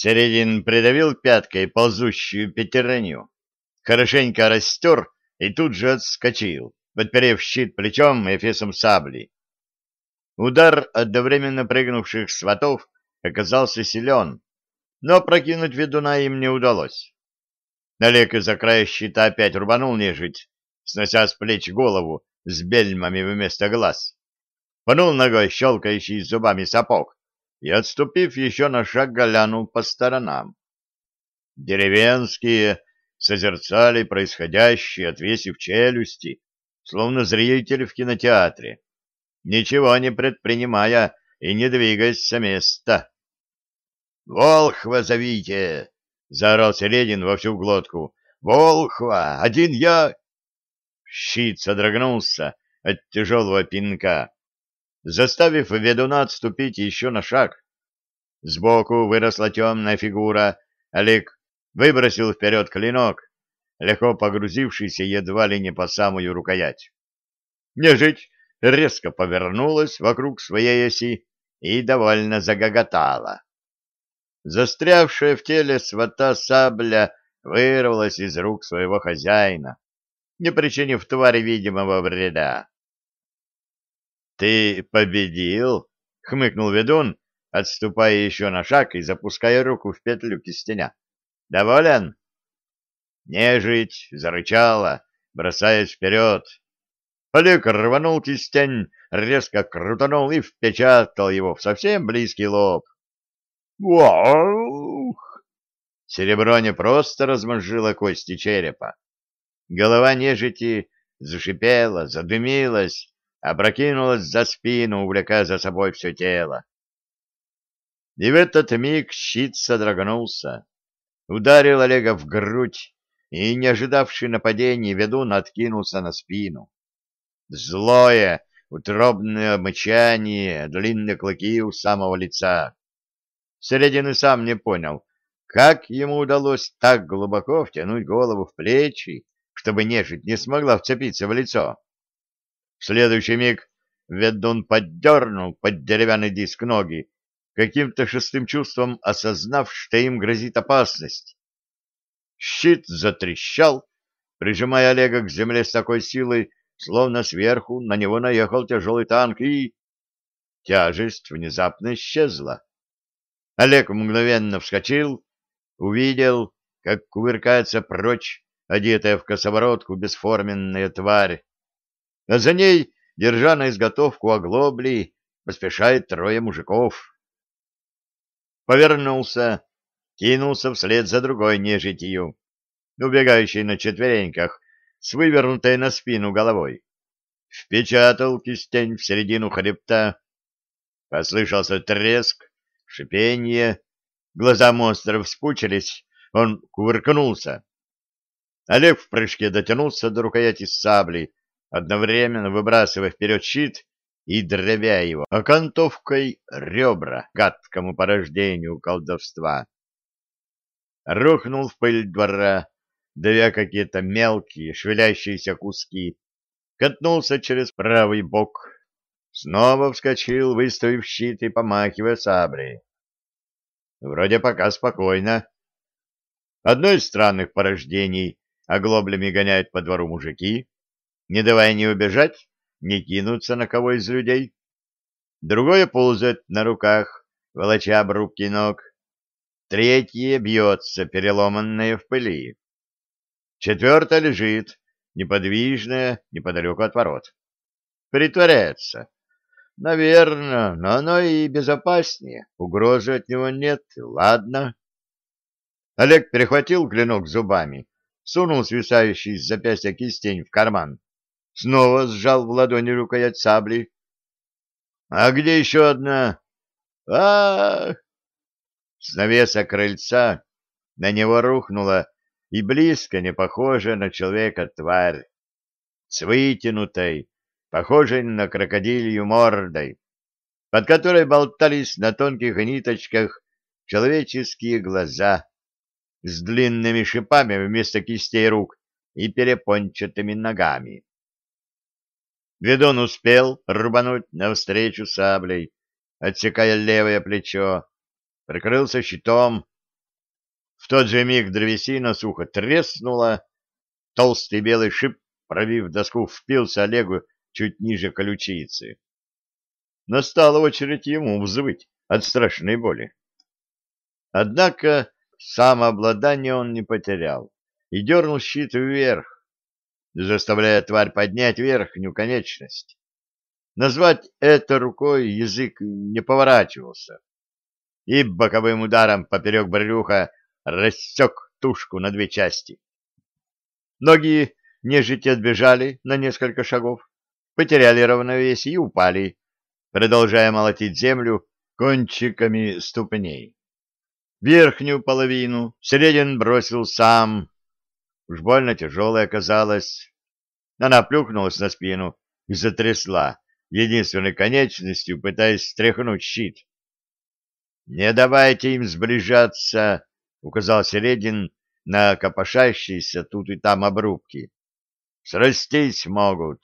Середин придавил пяткой ползущую пятерню, хорошенько растер и тут же отскочил, подперев щит плечом и эфесом сабли. Удар одновременно прыгнувших сватов оказался силен, но прокинуть ведуна им не удалось. Олег из-за края щита опять рубанул нежить, снося с плеч голову с бельмами вместо глаз. Пнул ногой щелкающий зубами сапог и, отступив еще на шаг, глянул по сторонам. Деревенские созерцали происходящее, отвесив челюсти, словно зрители в кинотеатре, ничего не предпринимая и не двигаясь с места. «Волхва зовите!» — заорал Середин во всю глотку. «Волхва! Один я...» Щит содрогнулся от тяжелого пинка, заставив ведуна отступить еще на шаг. Сбоку выросла темная фигура. Олег выбросил вперед клинок, легко погрузившийся едва ли не по самую рукоять. Нежить резко повернулась вокруг своей оси и довольно загоготала. Застрявшая в теле свата сабля вырвалась из рук своего хозяина, не причинив твари видимого вреда. — Ты победил? — хмыкнул ведун, отступая еще на шаг и запуская руку в петлю кистеня. — Доволен? Нежить зарычала, бросаясь вперед. Олег рванул кистень, резко крутанул и впечатал его в совсем близкий лоб. Уах! Серебро не просто размозжило кости черепа. Голова нежити зашипела, задымилась, опрокинулась за спину, увлекая за собой все тело. И в этот миг щит содрогнулся, ударил Олега в грудь, и, не ожидавший нападения, ведун откинулся на спину. Злое, утробное мычание, длинные клыки у самого лица. Середин сам не понял, как ему удалось так глубоко втянуть голову в плечи, чтобы нежить не смогла вцепиться в лицо. В следующий миг ведун поддернул под деревянный диск ноги, каким-то шестым чувством осознав, что им грозит опасность. Щит затрещал, прижимая Олега к земле с такой силой, словно сверху на него наехал тяжелый танк, и... Тяжесть внезапно исчезла. Олег мгновенно вскочил, увидел, как кувыркается прочь одетая в косоворотку бесформенная тварь, а за ней, держа на изготовку оглобли, поспешает трое мужиков. Повернулся, кинулся вслед за другой нежитью, убегающей на четвереньках, с вывернутой на спину головой. Впечатал кистень в середину хребта. Послышался треск, шипение, глаза монстра вспучились, он кувыркнулся. Олег в прыжке дотянулся до рукояти сабли, одновременно выбрасывая вперед щит и дробя его окантовкой ребра гадкому порождению колдовства. Рухнул в пыль двора, давя какие-то мелкие шевелящиеся куски, катнулся через правый бок, Снова вскочил, выставив щит и помахивая саблей. Вроде пока спокойно. Одно из странных порождений оглоблями гоняют по двору мужики, не давая ни убежать, ни кинуться на кого из людей. Другое ползает на руках, волоча обрубки ног. Третье бьется, переломанное в пыли. Четвертое лежит, неподвижное, неподалеку от ворот. Притворяется. Наверное, но оно и безопаснее. Угрозы от него нет, ладно. Олег перехватил клинок зубами, сунул свисающий с запястья кистень в карман, снова сжал в ладони рукоять сабли. А где еще одна? а, -а, -а С навеса крыльца на него рухнула и близко не похожая на человека тварь, с вытянутой, похожей на крокодилью мордой, под которой болтались на тонких ниточках человеческие глаза с длинными шипами вместо кистей рук и перепончатыми ногами. Ведун успел рубануть навстречу саблей, отсекая левое плечо, прикрылся щитом, В тот же миг древесина сухо треснула, толстый белый шип, пробив доску, впился Олегу чуть ниже колючицы. Настала очередь ему взвыть от страшной боли. Однако самообладание он не потерял и дернул щит вверх, заставляя тварь поднять верхнюю конечность. Назвать это рукой язык не поворачивался. И боковым ударом поперек брюха рассек тушку на две части. Ноги нежити отбежали на несколько шагов, потеряли равновесие и упали, продолжая молотить землю кончиками ступней. Верхнюю половину Середин бросил сам. Уж больно тяжелая оказалась. Она плюхнулась на спину и затрясла, единственной конечностью пытаясь стряхнуть щит. «Не давайте им сближаться!» — указал Середин на копошащиеся тут и там обрубки. «Срастись могут!»